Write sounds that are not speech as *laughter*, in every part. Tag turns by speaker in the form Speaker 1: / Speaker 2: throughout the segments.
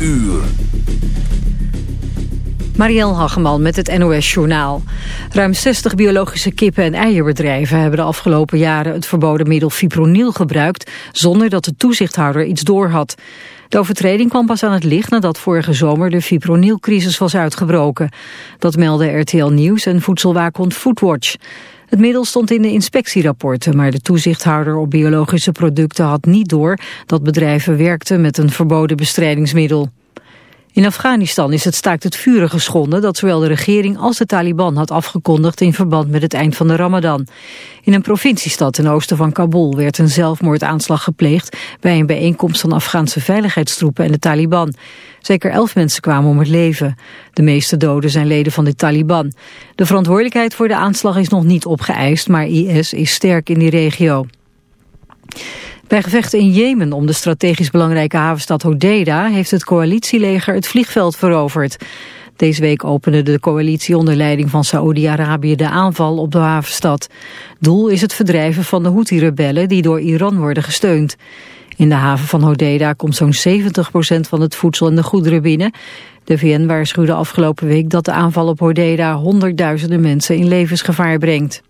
Speaker 1: uur.
Speaker 2: Marielle Hageman met het NOS Journaal. Ruim 60 biologische kippen- en eierbedrijven hebben de afgelopen jaren het verboden middel fipronil gebruikt, zonder dat de toezichthouder iets doorhad. De overtreding kwam pas aan het licht nadat vorige zomer de fipronilcrisis was uitgebroken. Dat meldde RTL Nieuws en voedselwaakhond Foodwatch. Het middel stond in de inspectierapporten, maar de toezichthouder op biologische producten had niet door dat bedrijven werkten met een verboden bestrijdingsmiddel. In Afghanistan is het staakt het vuren geschonden dat zowel de regering als de Taliban had afgekondigd in verband met het eind van de Ramadan. In een provinciestad ten oosten van Kabul werd een zelfmoordaanslag gepleegd bij een bijeenkomst van Afghaanse veiligheidstroepen en de Taliban. Zeker elf mensen kwamen om het leven. De meeste doden zijn leden van de Taliban. De verantwoordelijkheid voor de aanslag is nog niet opgeëist, maar IS is sterk in die regio. Bij gevechten in Jemen om de strategisch belangrijke havenstad Hodeida heeft het coalitieleger het vliegveld veroverd. Deze week opende de coalitie onder leiding van Saoedi-Arabië de aanval op de havenstad. Doel is het verdrijven van de Houthi-rebellen die door Iran worden gesteund. In de haven van Hodeida komt zo'n 70% van het voedsel en de goederen binnen. De VN waarschuwde afgelopen week dat de aanval op Hodeida honderdduizenden mensen in levensgevaar brengt.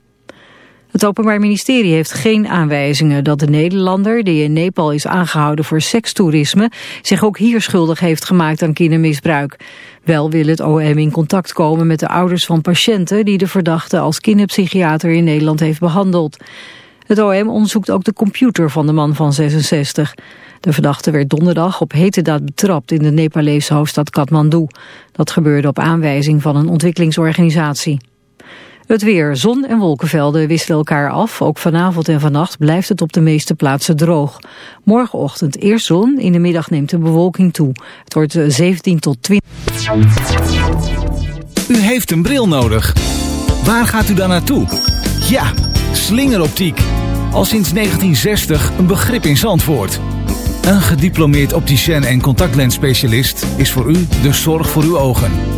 Speaker 2: Het Openbaar Ministerie heeft geen aanwijzingen dat de Nederlander die in Nepal is aangehouden voor sekstoerisme zich ook hier schuldig heeft gemaakt aan kindermisbruik. Wel wil het OM in contact komen met de ouders van patiënten die de verdachte als kinderpsychiater in Nederland heeft behandeld. Het OM onderzoekt ook de computer van de man van 66. De verdachte werd donderdag op hete daad betrapt in de Nepalese hoofdstad Kathmandu. Dat gebeurde op aanwijzing van een ontwikkelingsorganisatie. Het weer, zon en wolkenvelden wisselen elkaar af. Ook vanavond en vannacht blijft het op de meeste plaatsen droog. Morgenochtend eerst zon, in de middag neemt de bewolking toe. Het wordt 17 eh, tot 20.
Speaker 1: U heeft een bril nodig. Waar gaat u dan naartoe? Ja, slingeroptiek. Al sinds 1960 een begrip in Zandvoort. Een gediplomeerd opticien en contactlensspecialist is voor u de zorg voor uw ogen.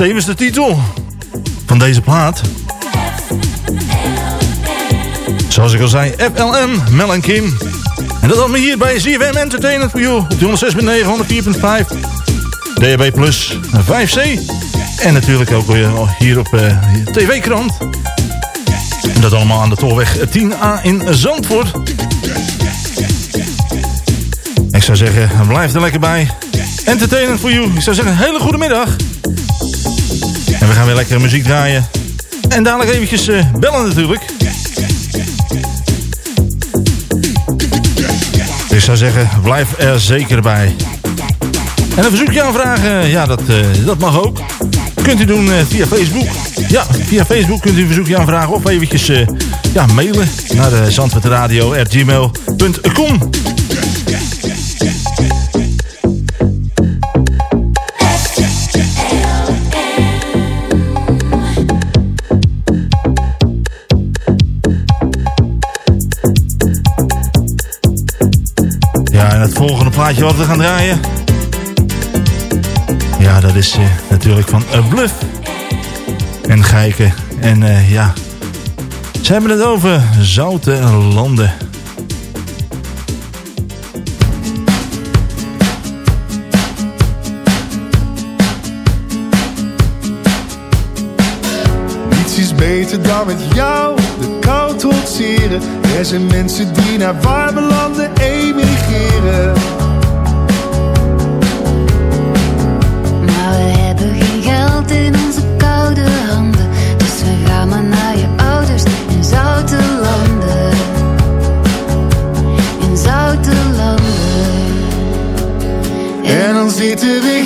Speaker 3: Tevens de titel van deze plaat. Zoals ik al zei, FLM, Mel en Kim. En dat hadden we hier bij ZFM Entertainment for You. Op 106.9, 104.5. DHB Plus 5C. En natuurlijk ook hier op uh, TV-krant. En dat allemaal aan de tolweg 10A in Zandvoort. Ik zou zeggen, blijf er lekker bij. Entertainment for You. Ik zou zeggen, hele goede middag. En we gaan weer lekker muziek draaien. En dadelijk eventjes uh, bellen natuurlijk. Ik zou zeggen, blijf er zeker bij. En een verzoekje aanvragen, ja, dat, uh, dat mag ook. Kunt u doen uh, via Facebook. Ja, via Facebook kunt u een verzoekje aanvragen of eventjes ja, mailen naar uh, zandvoortradio.gmail.com en het volgende plaatje wat we gaan draaien... Ja, dat is uh, natuurlijk van uh, Bluff. En Geiken. En uh, ja, ze hebben het over zoute landen.
Speaker 4: Niets is beter dan met jou de kou trotseren. Er zijn mensen die naar warme landen emigreren.
Speaker 5: In onze koude handen. Dus we gaan maar naar je ouders in zoute landen. In zoute landen.
Speaker 4: En dan zitten we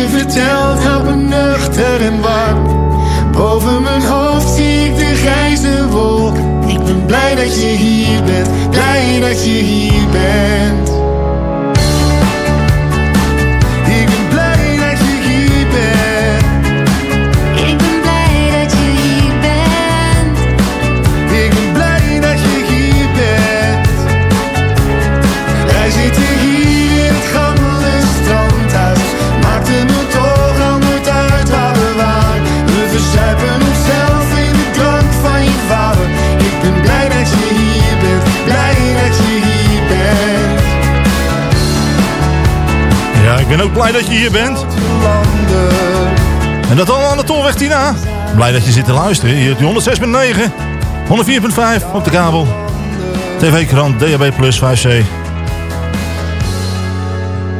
Speaker 4: je vertelt houdt me nuchter en warm. Boven mijn hoofd zie ik de grijze wolk. Ik ben blij dat je hier bent, blij dat je hier bent. Ben
Speaker 3: ook blij dat je hier bent. En dat allemaal aan de Tolweg Tina. Blij dat je zit te luisteren. Hier die 106.9, 104.5 op de kabel. TV-krant, DHB Plus 5C.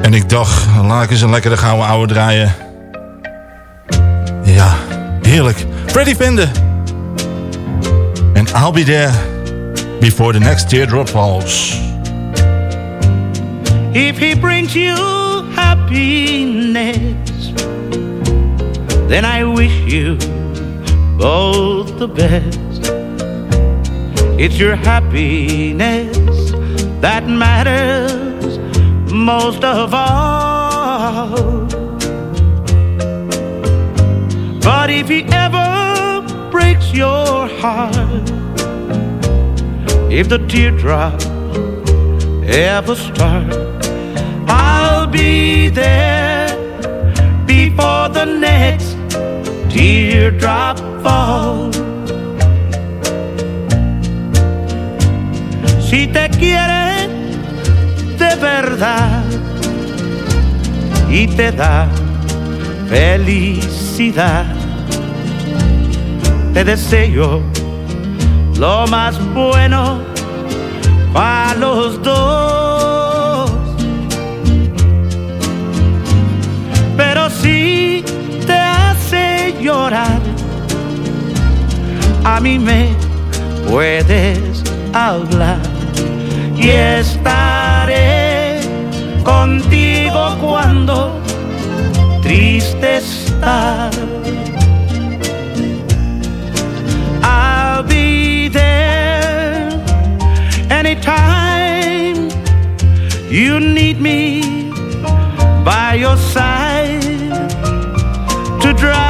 Speaker 3: En ik dacht, laat ik eens een lekkere gouden ouwe draaien. Ja, heerlijk. Freddy Fender. En I'll be there before the next teardrop falls.
Speaker 6: If he brings you happiness, then I wish you both the best. It's your happiness that matters most of all. But if he ever breaks your heart, if the teardrop ever start, I'll be there before the next teardrop falls. Si te quiere de verdad y te da felicidad, te deseo lo más bueno para los dos. Llorar, a mí me puedes hablar y estaré contigo cuando triste. I'll be there anytime you need me by your side to drive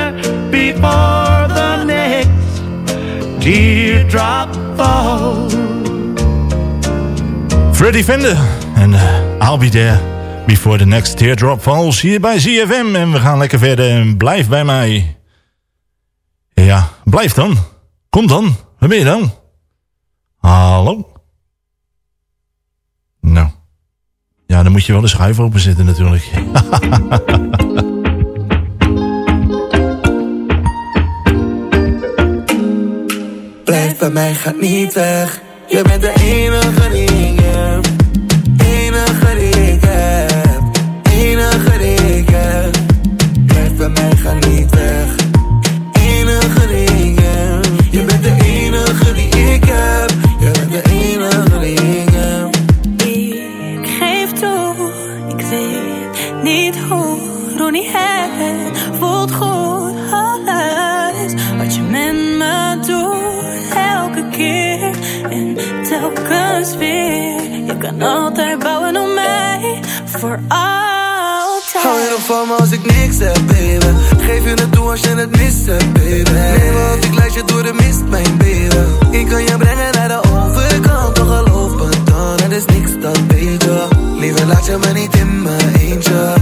Speaker 6: before the next teardrop falls.
Speaker 3: Freddy Fender. En uh, I'll be there before the next teardrop falls. Hier bij ZFM. En we gaan lekker verder. En blijf bij mij. Ja, blijf dan. Kom dan. Waar ben je dan? Hallo? Nou. Ja, dan moet je wel de schuif openzetten natuurlijk. *laughs*
Speaker 7: bij mij, ga niet weg. Je bent de enige als ik niks heb, baby? Geef je het toe als je het mist hebt, baby. Me als ik leid je door de mist, mijn baby. Ik kan je brengen naar de overkant, toch geloof me dan. Er is niks dan beter. Liever laat je me niet in mijn eentje.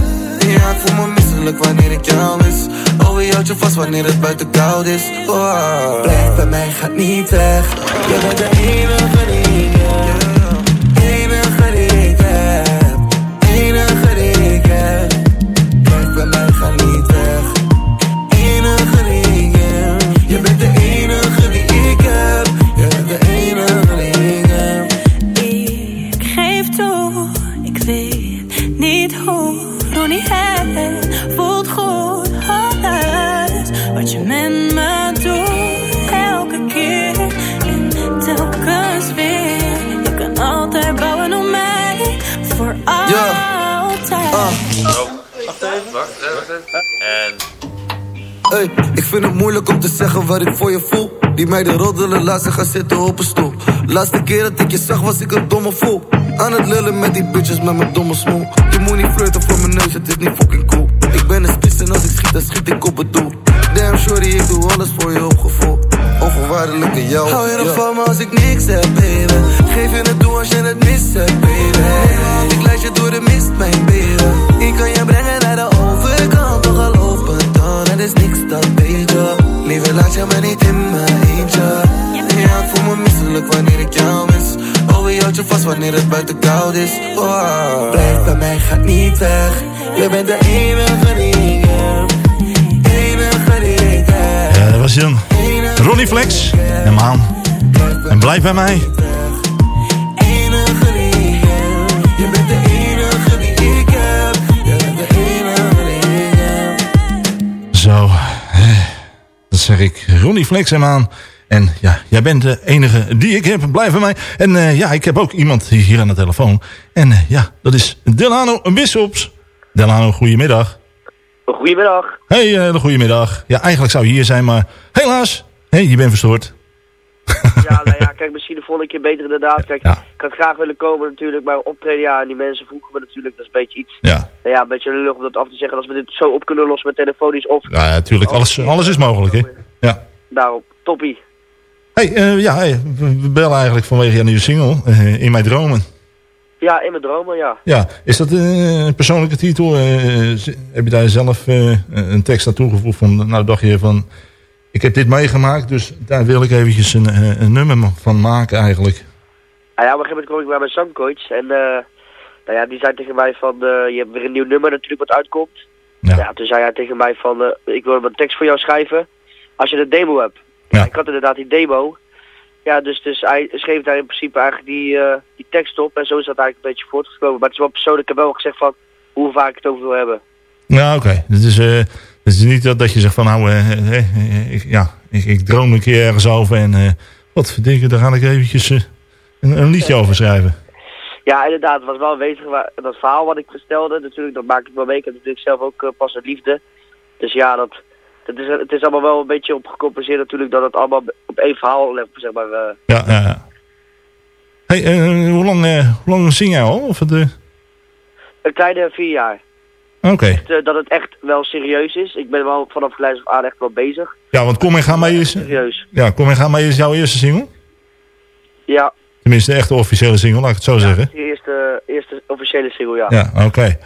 Speaker 7: Ja, ik voel me misselijk wanneer ik jou mis. Oh, je houdt je vast wanneer het buiten koud is. Oh. Blijf bij mij, gaat niet weg. Je bent de enige die ik
Speaker 8: En...
Speaker 7: Hey, ik vind het moeilijk om te zeggen wat ik voor je voel. Die meiden roddelen, laat ze gaan zitten op een stoel. Laatste keer dat ik je zag was ik een domme fool. Aan het lullen met die bitches met mijn domme smoel. Je moet niet flirten voor mijn neus, het is niet fucking cool. Ik ben een spits en als ik schiet, dan schiet ik op het doel. Damn shorty, ik doe alles voor je opgevoel. onvoorwaardelijke jou. Hou je nog van me als ik niks heb, baby? Geef je het toe als je het mis hebt, baby. Ik leid je door de mist, mijn baby. Ik kan je brengen naar de overkant, toch geloof me dan, het is niks dan beter. Liever laat je me niet in mijn eentje. Ja, ik voel me misselijk wanneer ik jou mis. Oh, wie houdt je vast wanneer het buiten koud is? Oh. Blijf bij mij, ga niet weg. Je bent de enige die ik heb. Ik.
Speaker 3: Ja, dat was dan. Ronnie Flex en Maan. En blijf bij mij. Zo, dat zeg ik. Ronnie Flex en Maan. En ja, jij bent de enige die ik heb. Blijf bij mij. En eh, ja, ik heb ook iemand hier aan de telefoon. En eh, ja, dat is Delano Wissops. Delano, goedemiddag.
Speaker 9: Goedemiddag.
Speaker 3: Hey, uh, goedemiddag. Ja, eigenlijk zou je hier zijn, maar helaas. hey, je bent verstoord. *laughs*
Speaker 9: Ja, nou ja, kijk, misschien de volgende keer beter inderdaad. Kijk, ik had graag willen komen natuurlijk, maar optreden, ja, en die mensen vroegen me natuurlijk, dat is een beetje iets.
Speaker 3: Ja.
Speaker 9: Nou ja, een beetje lullig om dat af te zeggen, als we dit zo op kunnen lossen met telefonisch of...
Speaker 3: Ja, natuurlijk. Alles, alles is mogelijk, hè? Ja.
Speaker 9: Daarop, toppie.
Speaker 3: Hey, uh, ja, hey, we bellen eigenlijk vanwege jouw nieuwe single, uh, In Mijn Dromen.
Speaker 9: Ja, in mijn dromen, ja.
Speaker 3: Ja, is dat uh, een persoonlijke titel? heb je daar zelf een tekst aan toegevoegd van, nou dacht je van, ik heb dit meegemaakt, dus daar wil ik eventjes een, een nummer van maken eigenlijk.
Speaker 9: Nou ja, op een gegeven moment kom ik bij mijn zangcoach en nou ja, die zei tegen mij van, je hebt weer een nieuw nummer natuurlijk wat uitkomt. Ja. ja toen zei hij tegen mij van, ik wil een tekst voor jou schrijven als je een demo hebt.
Speaker 3: Ja.
Speaker 9: Ik had inderdaad die demo. Ja, dus, dus hij schreef daar in principe eigenlijk die, uh, die tekst op. En zo is dat eigenlijk een beetje voortgekomen. Maar het is wel persoonlijk. Ik heb wel gezegd van hoe vaak ik het over wil hebben.
Speaker 3: Nou, oké. Okay. Is, uh, het is niet dat, dat je zegt van nou, uh, ik, ja, ik, ik, droom een keer ergens over. En wat verdikken, daar ga ik eventjes een, een, liedje over schrijven.
Speaker 9: Ja, inderdaad. Het was wel aanwezig. Dat verhaal wat ik vertelde, natuurlijk, dat maak ik wel mee. Ik heb natuurlijk zelf ook pas een liefde. Dus ja, dat, het is, het is allemaal wel een beetje op gecompenseerd natuurlijk dat het allemaal op één verhaal ligt, zeg maar. Uh.
Speaker 3: Ja, ja, ja. Hey, uh, hoe, lang, hoe lang zing jij al? Of het,
Speaker 9: Een kleine vier jaar.
Speaker 3: Oké. Okay.
Speaker 9: Dus, dat het echt wel serieus is. Ik ben wel vanaf kleins af aan echt wel bezig.
Speaker 3: Ja, want Kom en Ga Mee is...
Speaker 9: Serieus.
Speaker 3: Ja, Kom en Ga Mee is jouw eerste single?
Speaker 9: Ja.
Speaker 3: Tenminste, de echte officiële single, laat ik het zo
Speaker 9: ja,
Speaker 3: zeggen.
Speaker 9: de eerste, eerste officiële single, ja.
Speaker 3: Ja, oké. Okay.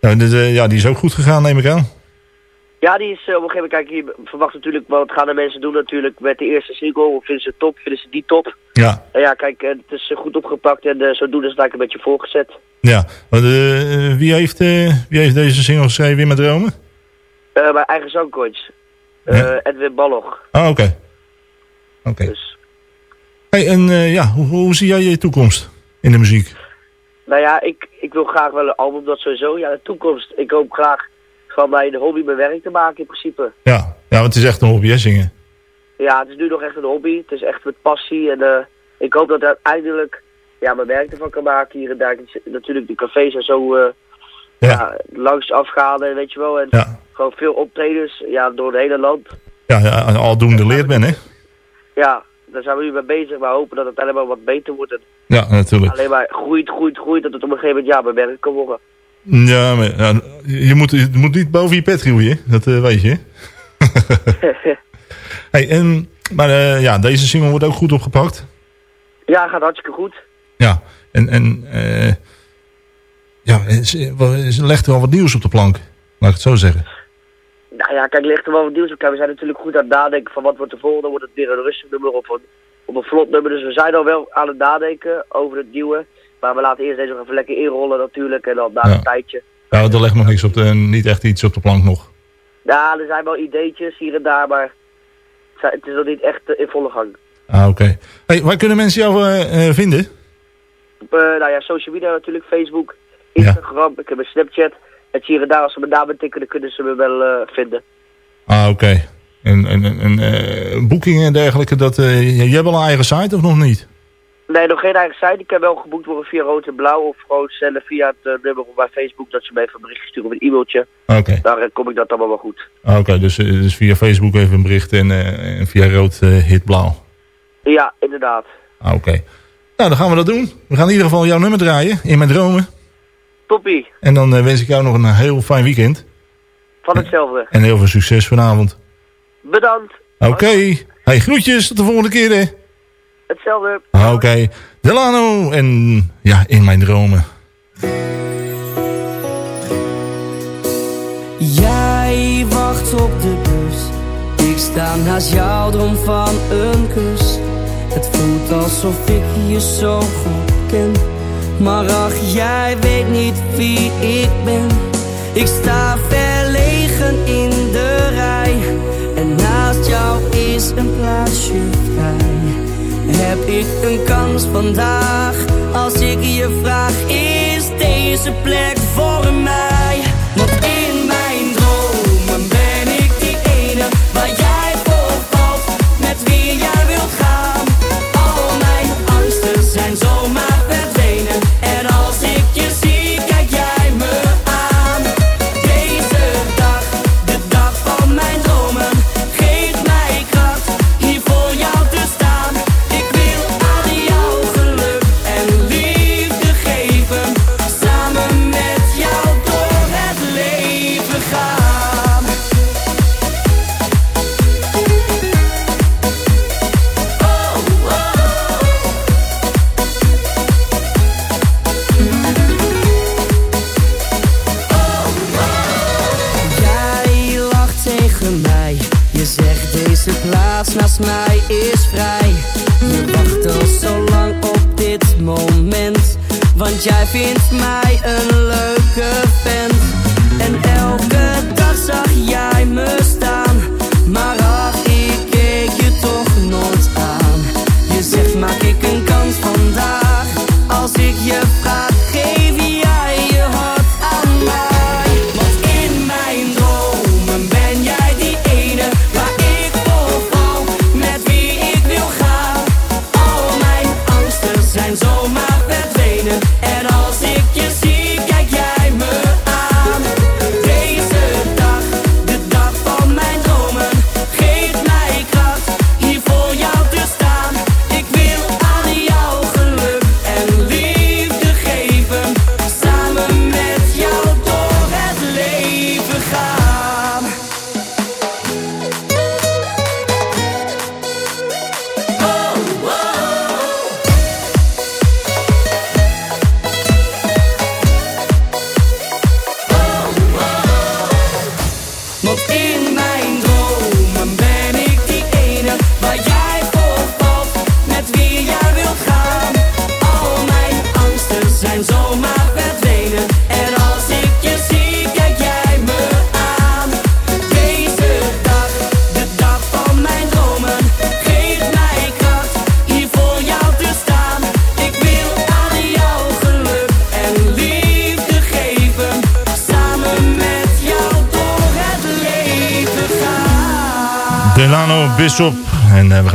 Speaker 3: Ja, ja, die is ook goed gegaan, neem ik aan.
Speaker 9: Ja, die is uh, op een gegeven moment, kijk, je verwacht natuurlijk wat gaan de mensen doen natuurlijk met de eerste single. Of vinden ze het top, vinden ze die top?
Speaker 3: Ja.
Speaker 9: En ja, kijk, het is goed opgepakt en uh, zodoende is het eigenlijk een beetje voorgezet.
Speaker 3: Ja, uh, wie, heeft, wie heeft deze single geschreven in met dromen?
Speaker 9: mijn eigen zangcoach.
Speaker 3: Ja?
Speaker 9: Edwin Balloch.
Speaker 3: Ah, oké. Okay. Oké. Okay.
Speaker 9: Dus.
Speaker 3: Hey, en ja, hoe, hoe zie jij je toekomst in de muziek?
Speaker 9: Nou ja, ik, ik wil graag wel een album, dat sowieso. Ja, de toekomst. Ik hoop graag van mijn hobby mijn werk te maken in principe.
Speaker 3: Ja, ja want het is echt een hobby hè, zingen?
Speaker 9: Ja, het is nu nog echt een hobby. Het is echt met passie. En uh, ik hoop dat uiteindelijk ja, mijn werk ervan kan maken hier en daar. Natuurlijk de cafés en zo uh, ja. ja. langs afgaan en weet je wel. En
Speaker 3: ja.
Speaker 9: gewoon veel optredens ja, door het hele land.
Speaker 3: Ja, ja aldoende leert men hè?
Speaker 9: Ja, daar zijn we nu mee bezig. Maar hopen dat het helemaal wat beter wordt. En
Speaker 3: ja, natuurlijk.
Speaker 9: Alleen maar groeit, groeit, groeit. Dat het op een gegeven moment ja, mijn werk kan worden.
Speaker 3: Ja, maar ja, je, moet, je moet niet boven je pet groeien, dat uh, weet je. *laughs* hey, en, maar uh, ja, deze single wordt ook goed opgepakt.
Speaker 9: Ja, gaat hartstikke goed.
Speaker 3: Ja, en, en uh, ja, ze legt er al wat nieuws op de plank, laat ik het zo zeggen.
Speaker 9: Nou ja, kijk, ligt er wel wat nieuws op. We zijn natuurlijk goed aan het nadenken van wat wordt de volgende. Wordt het weer een rustig nummer of een, of een vlot nummer. Dus we zijn al wel aan het nadenken over het nieuwe. Maar we laten eerst deze nog even lekker inrollen natuurlijk. En dan na
Speaker 3: ja.
Speaker 9: een tijdje.
Speaker 3: Ja, er ligt nog niks op de, niet echt iets op de plank nog.
Speaker 9: Ja, er zijn wel ideetjes hier en daar, maar het is nog niet echt in volle gang.
Speaker 3: Ah, oké. Okay. Hey, waar kunnen mensen jou uh, uh, vinden?
Speaker 9: Op, uh, nou ja, social media natuurlijk, Facebook, Instagram, ja. ik heb een Snapchat. En hier en daar, als ze mijn naam tikken, dan kunnen ze me wel vinden.
Speaker 3: Ah, oké. Okay. En, en, en boekingen en dergelijke, dat, je hebt wel een eigen site of nog niet?
Speaker 9: Nee, nog geen eigen site. Ik heb wel geboekt worden via Rood en Blauw of rood cellen via het eh, nummer op mijn Facebook dat ze mij even een berichtje sturen op een e-mailtje.
Speaker 3: Oké.
Speaker 9: Daar eh, kom ik dat allemaal wel goed.
Speaker 3: Ah, oké, dus, eh, dus via Facebook even een bericht en, en via Rood uh, hit Blauw.
Speaker 9: Ja, inderdaad.
Speaker 3: Ah, oké. Nou, dan gaan we dat doen. We gaan in ieder geval jouw nummer draaien in mijn dromen.
Speaker 9: Toppie.
Speaker 3: En dan wens ik jou nog een heel fijn weekend.
Speaker 9: Van hetzelfde.
Speaker 3: En heel veel succes vanavond.
Speaker 9: Bedankt.
Speaker 3: Oké. Hey, groetjes. Tot de volgende keer hè.
Speaker 9: Hetzelfde.
Speaker 3: Ah, oké. Delano en ja, in mijn dromen.
Speaker 10: Jij wacht op de bus. Ik sta naast jou, droom van een kus. Het voelt alsof ik je zo goed ken. Maar ach, jij weet niet wie ik ben. Ik sta verlegen in de rij. En naast jou is een plaatsje vrij. Heb ik een kans vandaag? Als ik je vraag, is deze plek voor mij?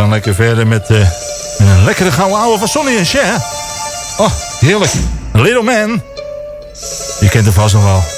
Speaker 10: gaan
Speaker 3: lekker verder eh, met, een lekkere gouden ouwe van Sonny en Cher. Oh, heerlijk. Little Man. Je kent hem vast nog wel.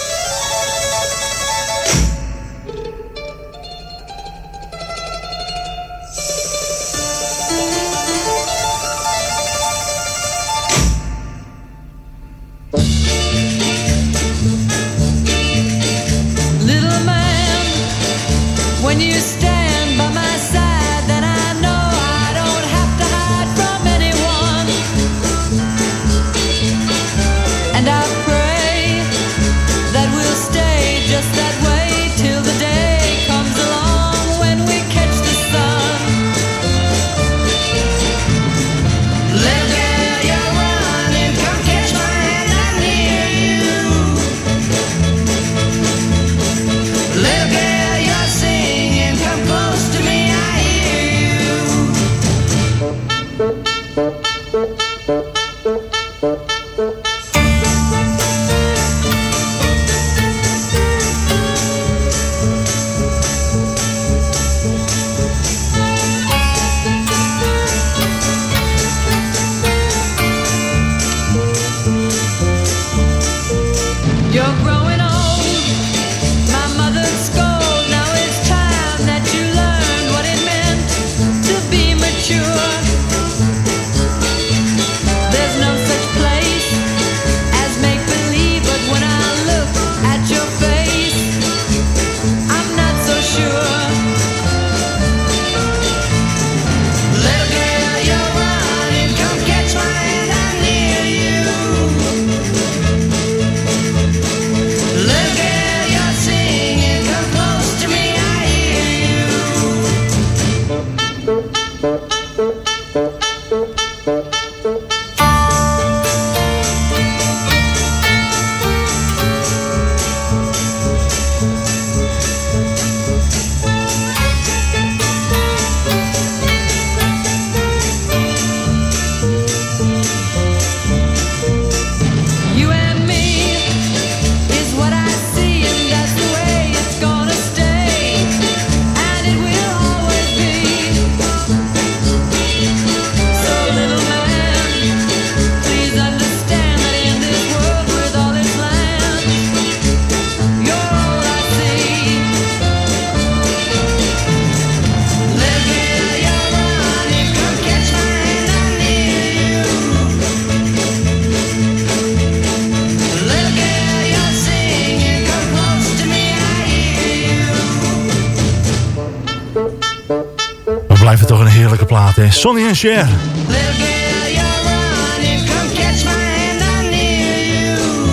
Speaker 3: Eh, Sonny en Cher.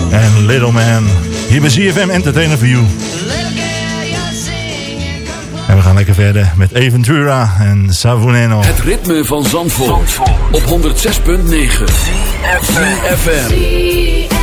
Speaker 3: En Little Man, hier bij ZFM Entertainer for You. En we gaan lekker verder met Aventura en Savoneno.
Speaker 11: Het ritme van Zandvoort, op 106.9. FM.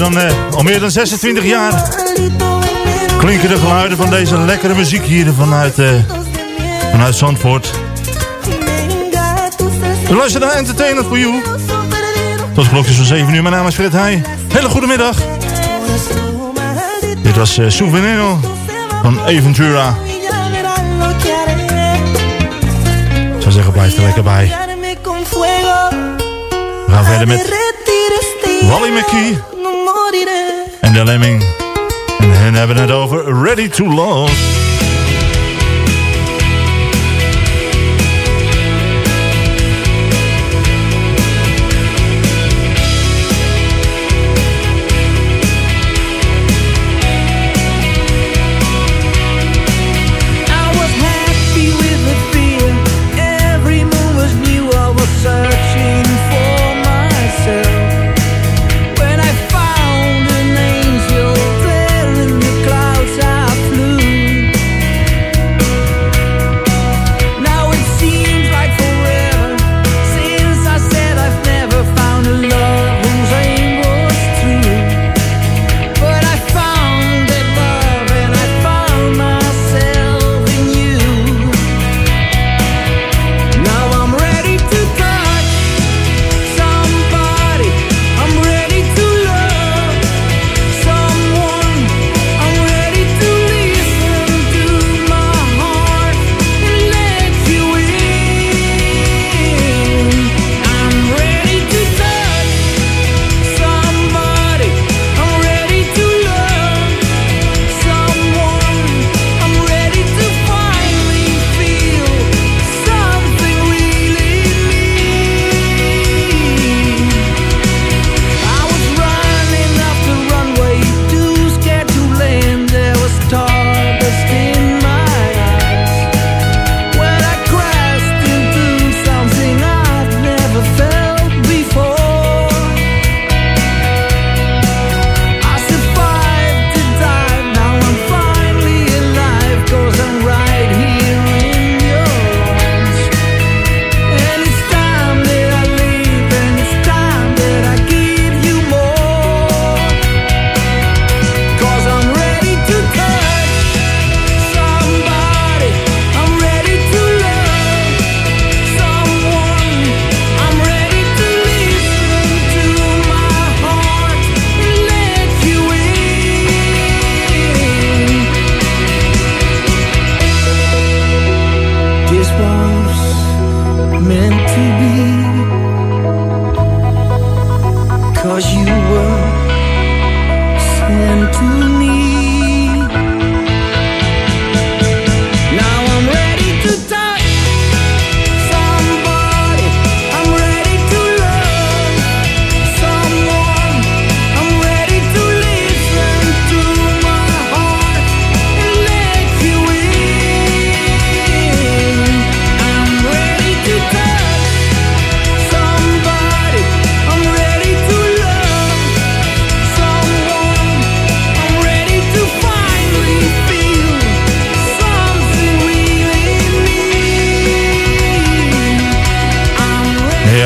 Speaker 3: meer eh, al meer dan 26 jaar klinken de geluiden van deze lekkere muziek hier vanuit, eh, vanuit Zandvoort. We luisteren naar Entertainment for You. Tot klokjes van 7 uur. Mijn naam is Fred Heij. Hele goede middag. Dit was uh, Souvenir van Aventura. Ik zou zeggen, blijf er lekker bij. We gaan verder met Wally McKee. de Lemming. En hun hebben het over Ready to Love.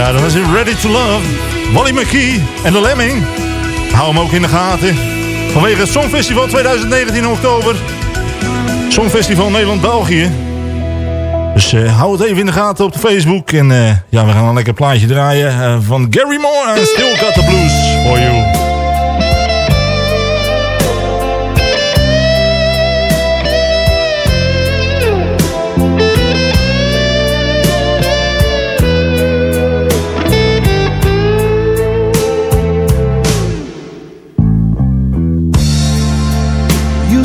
Speaker 3: Ja, dat was in Ready to Love. Wally McKee en de Lemming. Hou hem ook in de gaten. Vanwege het Songfestival 2019 in oktober. Songfestival Nederland-België. Dus eh, hou het even in de gaten op de Facebook. En eh, ja, we gaan een lekker plaatje draaien eh, van Gary Moore en Still Got the Blues for You.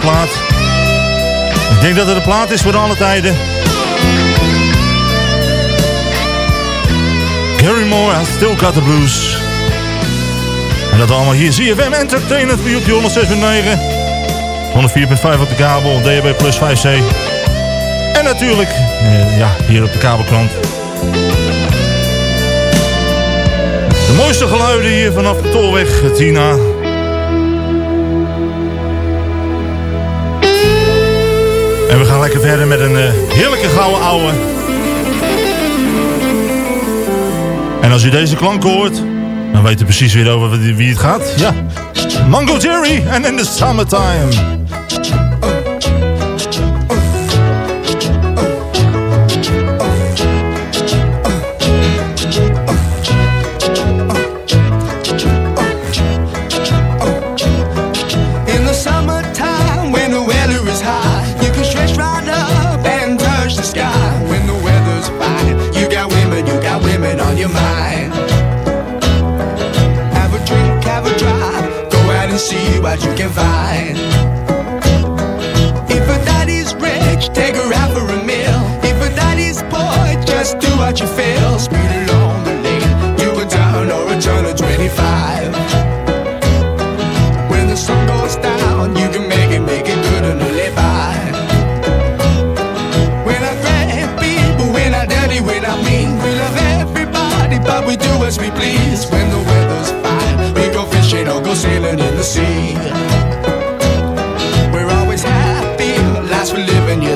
Speaker 3: plaat. Ik denk dat het een plaat is voor alle tijden. Gary Moore, I Still Got The Blues. En dat allemaal hier. ZFM Entertainment voor op die 106.9. 104.5 op de kabel, DHB plus 5C. En natuurlijk, eh, ja, hier op de kabelkrant. De mooiste geluiden hier vanaf de tolweg, Tina. we gaan lekker verder met een eh, heerlijke gouden ouwe. En als u deze klank hoort, dan weet u precies weer over wie het gaat. Ja, Mango Jerry en In The Summertime.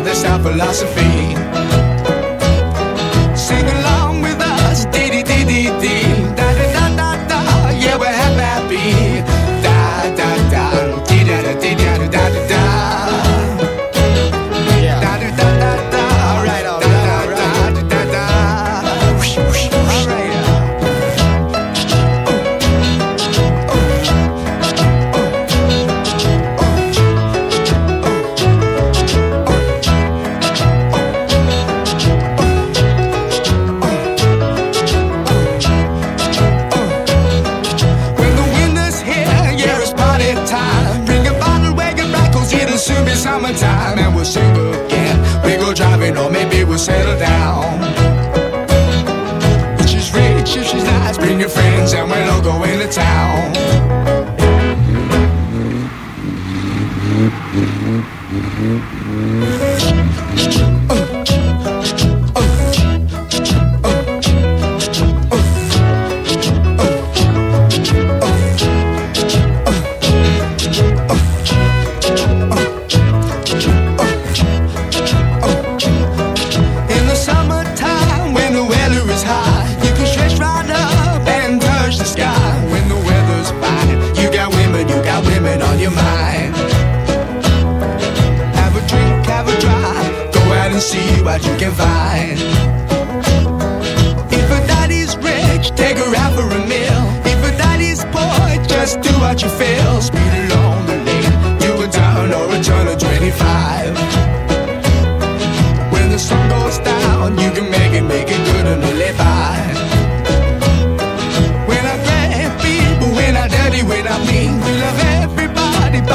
Speaker 12: that's our philosophy.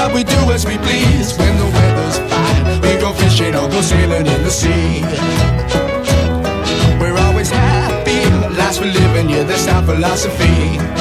Speaker 12: what we do as we please. When the weather's fine, we go fishing or go sailing in the sea. We're always happy, the lives we're living, yeah, that's our philosophy.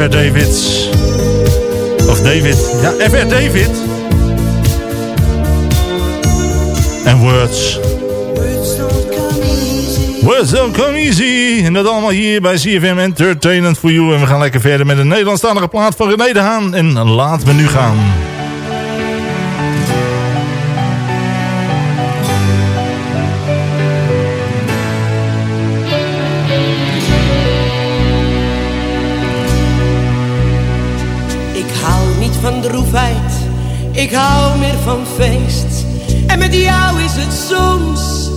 Speaker 3: F.R. David. Of David. Ja, F.R. David. En Words. Words don't come easy. En dat allemaal hier bij CFM Entertainment for You. En we gaan lekker verder met een Nederlandstalige plaat van René de Haan. En laat me nu gaan.
Speaker 10: van feest. En met jou is het soms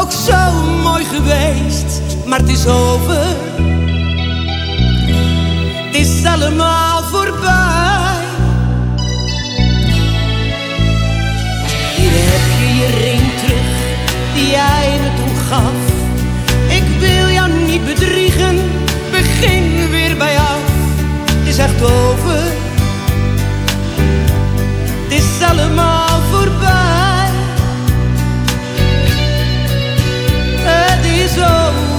Speaker 10: ook zo mooi geweest. Maar het is over. Het is allemaal voorbij. Hier heb je je ring terug die jij me toen gaf. Ik wil jou niet bedriegen. Begin weer bij af. Het is echt over. Het is allemaal voorbij. Het is over.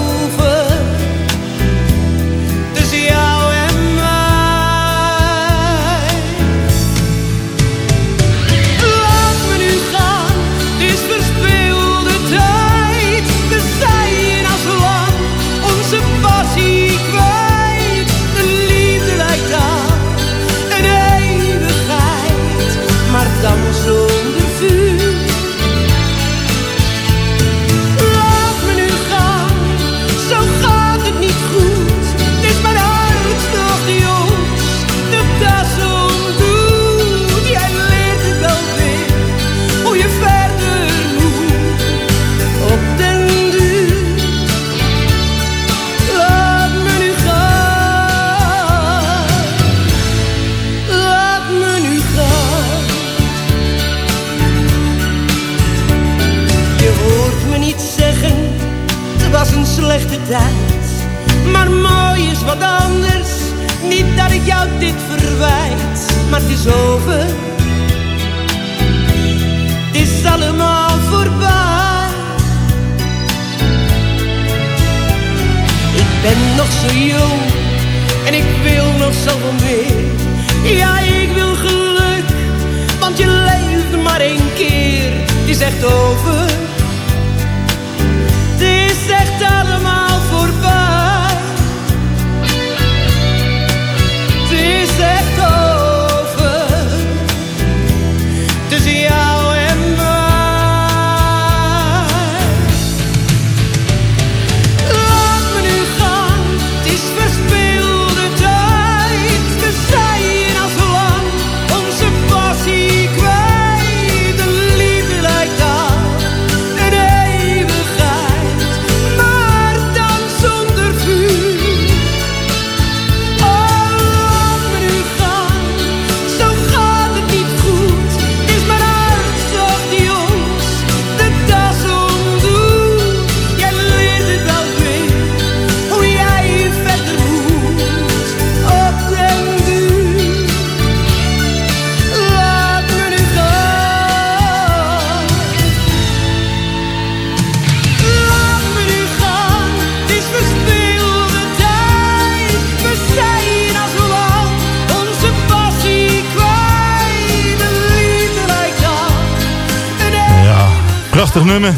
Speaker 3: Nummer.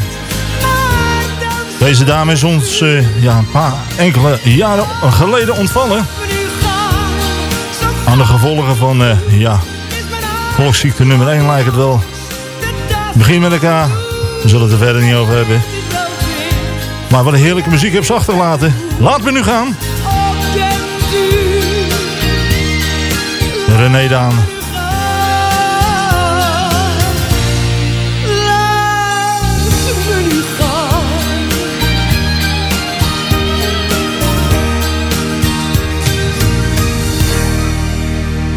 Speaker 3: Deze dame is ons eh, ja, een paar enkele jaren geleden ontvallen. Aan de gevolgen van eh, ja, volksziekte nummer 1 lijkt het wel. Begin met elkaar. We zullen het er verder niet over hebben. Maar wat een heerlijke muziek hebben ze achtergelaten. Laten we nu gaan. René Daan.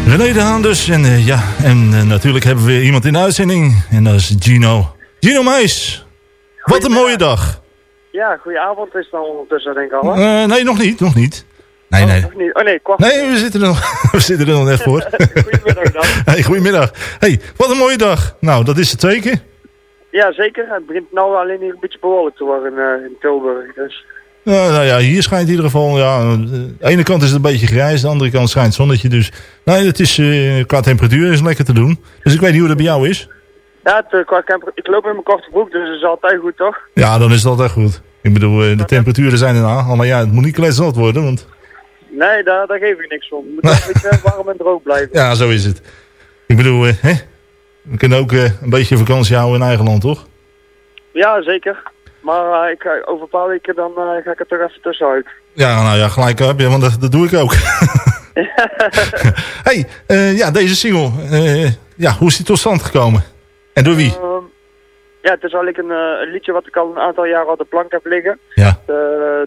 Speaker 3: René de Haan dus. En eh, ja, en eh, natuurlijk hebben we weer iemand in de uitzending. En dat is Gino. Gino Meis. Wat een mooie dag.
Speaker 13: Ja, goedenavond is het dan ondertussen denk ik al. hè?
Speaker 3: Eh, nee, nog niet, nog niet. Nee, nee.
Speaker 13: Niet? Oh nee, kwart.
Speaker 3: Nee, we zitten er nog, *laughs* we zitten er nog net voor. *laughs*
Speaker 13: Goedemiddag dan. *laughs*
Speaker 3: hey, goedemiddag. Hey, wat een mooie dag. Nou, dat is het zeker.
Speaker 13: Ja, zeker. Het begint nou alleen hier een beetje bewolkt te worden in Tilburg. Dus.
Speaker 3: Nou, nou ja, hier schijnt in ieder geval, ja, aan de ene kant is het een beetje grijs, de andere kant schijnt het zonnetje. Dus nee, het is, eh, qua temperatuur is het lekker te doen. Dus ik weet niet hoe dat bij jou is.
Speaker 13: Ja, het, eh, qua camper, ik loop in mijn korte broek, dus dat is altijd goed toch?
Speaker 3: Ja, dan is het altijd goed. Ik bedoel, eh, de temperaturen zijn erna. Maar ja, het moet niet kletsnat worden, want
Speaker 13: Nee, daar, daar geef ik niks van. Het moet wel een beetje warm en droog blijven.
Speaker 3: ja, zo is het. Ik bedoel, hè? we kunnen ook een beetje vakantie houden in eigen land, toch?
Speaker 13: Ja, zeker. Maar eh, ik, ga- over een paar weken dan eh, ga ik er toch even tussenuit.
Speaker 3: Ja, nou ja, gelijk heb je, want dat, dat doe ik ook. *laughs* hey, eh, ja, deze single, eh, ja, hoe is die tot stand gekomen? En door wie?
Speaker 13: Ehm, ja, het is eigenlijk een, eh, een liedje wat ik al een aantal jaren op de plank heb liggen.
Speaker 3: Ja.
Speaker 13: Eh,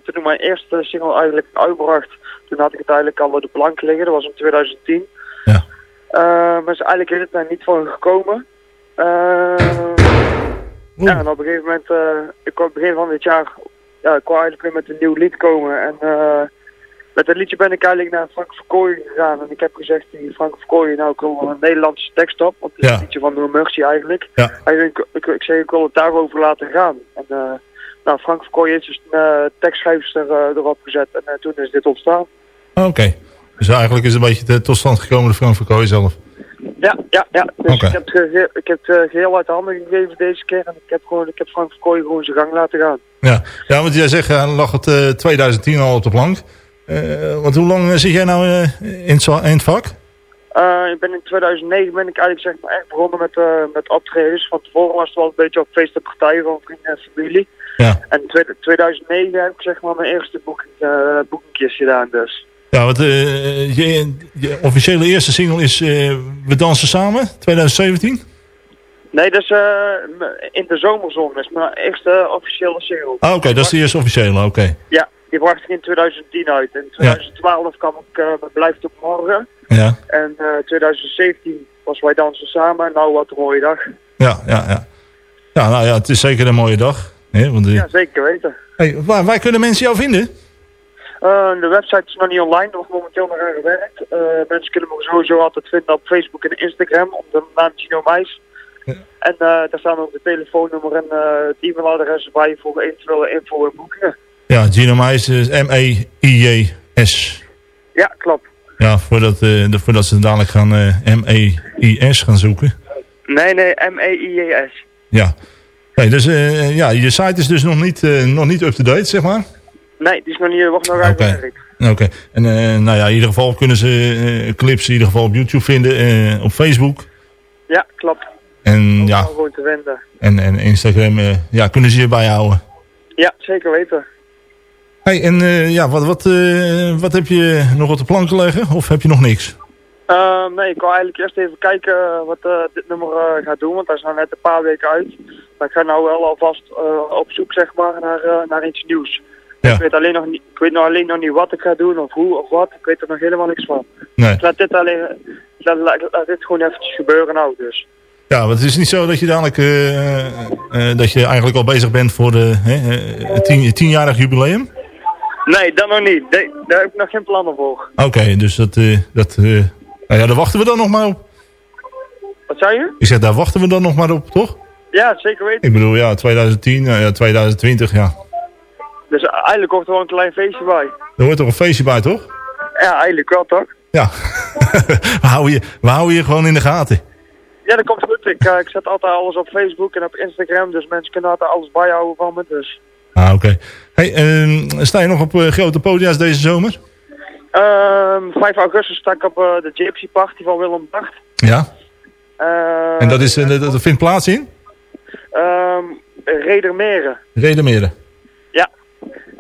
Speaker 13: toen ik mijn eerste single eigenlijk uitbracht, toen had ik het eigenlijk al op de plank liggen. Dat was in 2010.
Speaker 3: Ja.
Speaker 13: Eh, maar is eigenlijk in het tijd niet van gekomen. Eh, ja, en op een gegeven moment, eh, ik kwam begin van dit jaar, ja, ik kwam eigenlijk weer met een nieuw lied komen. En eh, met dat liedje ben ik eigenlijk naar Frank Verkooyen gegaan. En ik heb gezegd, die Frank Verkooyen, nou ik wil een Nederlandse tekst op. Want het is
Speaker 3: Ja.
Speaker 13: een liedje van No Mercy eigenlijk.
Speaker 3: Ja.
Speaker 13: Eigenlijk, ik, ik zeg, ik wil het daarover laten gaan. En eh, nou, Frank Verkooyen heeft dus een uh, tekstschrijfster erop gezet. En toen is dit ontstaan.
Speaker 3: Oké. Dus eigenlijk is het een beetje tot stand gekomen door Frank Verkooy zelf.
Speaker 13: Ja, ja, ja. Dus ik heb het, ik heb het eh, geheel uit de handen gegeven deze keer. En ik heb, gewoon, ik heb Frank Verkooyen gewoon zijn gang laten gaan.
Speaker 3: Ja, ja want jij zegt, eh, lag het eh 2010 al op de plank. Eh, want hoe lang eh, zit jij nou eh, in, het, in het vak?
Speaker 13: Eh, ik ben in 2009 ben ik eigenlijk zeg maar echt begonnen met, eh, met optredens. Van tevoren was het wel een beetje op feest en partijen van vrienden en familie.
Speaker 3: Ja.
Speaker 13: En in twe- 2009 heb ik zeg maar mijn eerste boeking, eh boekingjes gedaan dus.
Speaker 3: Ja, want eh, je, je officiële eerste single is eh, We Dansen Samen, 2017.
Speaker 13: Nee, dat is eh, in de zomerzon. Dat is mijn eerste officiële single.
Speaker 3: Ah, oké, dat is de eerste officiële, oké.
Speaker 13: Ja, die bracht ik in 2010 uit. In 2012 kwam ik uh, met Blijf tot morgen.
Speaker 3: Ja,
Speaker 13: En eh 2017 was Wij dansen samen. En nou wat een mooie dag.
Speaker 3: ja, ja. Ja, ja nou ja, het is zeker een mooie dag. Hè, want,
Speaker 13: Ja, zeker weten.
Speaker 3: hey, waar, waar kunnen mensen jou vinden?
Speaker 13: Eh, de website is nog niet online, er wordt momenteel nog aan gewerkt. Eh, mensen kunnen me sowieso altijd vinden op Facebook en Instagram onder de naam Gino Meis. En eh, daar staan ook de telefoonnummer en het e-mailadres bij voor eventuele info en boekingen.
Speaker 3: Ja, Gino Meijs is M-E-I-J-S.
Speaker 13: Ja, klopt.
Speaker 3: Ja, voordat, de- voordat ze dadelijk gaan M-E-I-S gaan zoeken.
Speaker 13: Nee, nee, M-E-I-J-S.
Speaker 3: Ja. Nee, dus ja, je site is dus nog niet, nog niet up-to-date, zeg maar.
Speaker 13: Nee, die is nog niet, wordt nog uitgewerkt.
Speaker 3: Oké. En eh, nou ja, in ieder geval kunnen ze eh, clips in ieder geval op YouTube vinden, eh, op Facebook.
Speaker 13: Ja, klopt.
Speaker 3: En ja,
Speaker 13: gewoon te vinden.
Speaker 3: en, en Instagram, ja, kunnen ze je bijhouden.
Speaker 13: Ja, zeker weten.
Speaker 3: Hey, en ja, wat, wat, wat heb je nog op de plank leggen? Of heb je nog niks?
Speaker 13: Nee, ik wil eigenlijk eerst even kijken wat dit nummer gaat doen, want hij is nou net een paar weken uit. Maar ik ga nou wel alvast op zoek zeg maar, naar, naar iets nieuws.
Speaker 3: Ja.
Speaker 13: Ik, weet alleen nog niet, ik weet nog alleen nog niet wat ik ga doen of hoe of wat. Ik weet er nog helemaal niks van.
Speaker 3: Nee.
Speaker 13: Ik laat dit, alleen, laat, laat, laat dit gewoon eventjes gebeuren nou dus.
Speaker 3: Ja, want het is niet zo dat je dadelijk, eh, eh, dat je eigenlijk al bezig bent voor de, eh, het tien, tienjarig jubileum.
Speaker 13: Nee, dat nog niet. Daar heb ik nog geen plannen voor.
Speaker 3: Oké, dus dat, eh, dat eh, nou ja, daar wachten we dan nog maar op.
Speaker 13: Wat zei je?
Speaker 3: Ik zeg, daar wachten we dan nog maar op, toch?
Speaker 13: Ja, zeker weten.
Speaker 3: Ik bedoel, ja, 2010, nou ja, 2020, ja.
Speaker 13: Dus eigenlijk hoort er wel een klein feestje bij.
Speaker 3: Er hoort toch een feestje bij, toch?
Speaker 13: Ja, eigenlijk wel toch?
Speaker 3: Ja. *laughs* we, houden je, we houden je gewoon in de gaten.
Speaker 13: Ja, dat komt goed. Ik, eh, ik zet altijd alles op Facebook en op Instagram, dus mensen kunnen altijd alles bijhouden van me. Dus.
Speaker 3: Ah, oké. Hey, ehm, sta je nog op eh, grote podia's deze zomer?
Speaker 13: Ehm 5 augustus sta ik op eh, de Gypsy Party van Willem Bacht.
Speaker 3: Ja. En dat, is, dat, dat vindt plaats in?
Speaker 13: ehm Redermeren.
Speaker 3: Redemeren.
Speaker 13: Ja.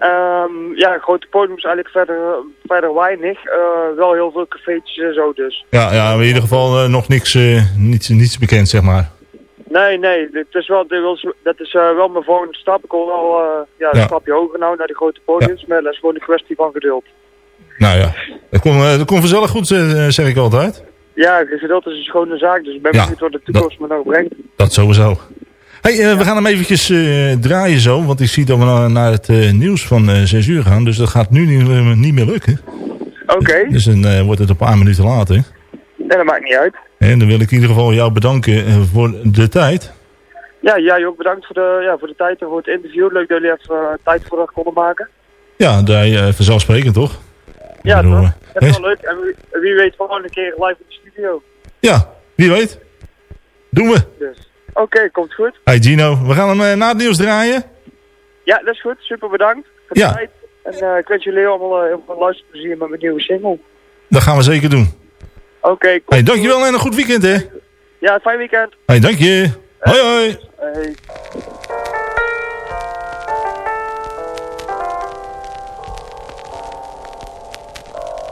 Speaker 13: Ehm ja, grote podiums eigenlijk verder, verder weinig. Eh, wel heel veel cafeetjes en zo dus.
Speaker 3: Ja, ja, in ieder geval eh, nog niks, eh, niets, niets bekend, zeg maar.
Speaker 13: Nee, nee, dit is wel, dat is wel mijn volgende stap. Ik wil wel ja, een
Speaker 3: Ja.
Speaker 13: stapje hoger nou naar de grote podiums, maar dat is gewoon een kwestie van geduld.
Speaker 3: Nou ja, dat komt dat komt vanzelf goed, zeg ik altijd.
Speaker 13: Ja, geduld is een schone zaak, dus ik ben benieuwd wat de toekomst me nog brengt.
Speaker 3: Dat sowieso. Hey, eh, we gaan hem eventjes eh, draaien zo, want ik zie dat we naar, naar het eh, nieuws van eh 6 uur gaan. Dus dat gaat nu niet, niet meer lukken.
Speaker 13: Oké,
Speaker 3: Dus dan wordt het een paar minuten later.
Speaker 13: en dat maakt niet uit.
Speaker 3: En dan wil ik in ieder geval jou bedanken voor de tijd.
Speaker 13: Ja, jij ook bedankt voor de, ja, voor de tijd en voor het interview. Leuk dat jullie even tijd voor dat konden maken.
Speaker 3: Ja, daar, vanzelfsprekend toch?
Speaker 13: Ja,
Speaker 3: bedoel,
Speaker 13: toch? Dat is wel leuk. En wie, wie weet volgende keer live in de studio.
Speaker 3: Ja, wie weet. Doen we.
Speaker 13: Dus. Oké, komt goed.
Speaker 3: Hey Gino, we gaan hem eh, na het nieuws draaien.
Speaker 13: Ja, dat is goed. Super bedankt voor de
Speaker 3: Ja.
Speaker 13: tijd. En eh, ik wens jullie allemaal eh, heel veel luisterplezier met mijn nieuwe single.
Speaker 3: Dat gaan we zeker doen.
Speaker 13: Oké, komt
Speaker 3: Hey, dankjewel en een goed weekend hè.
Speaker 13: Ja, fijn weekend.
Speaker 3: Hey, dank je. Hoi hoi.
Speaker 13: Hey.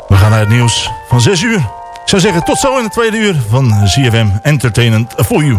Speaker 3: We gaan naar het nieuws van 6 uur. Ik zou zeggen tot zo in het tweede uur van ZFM Entertainment for You.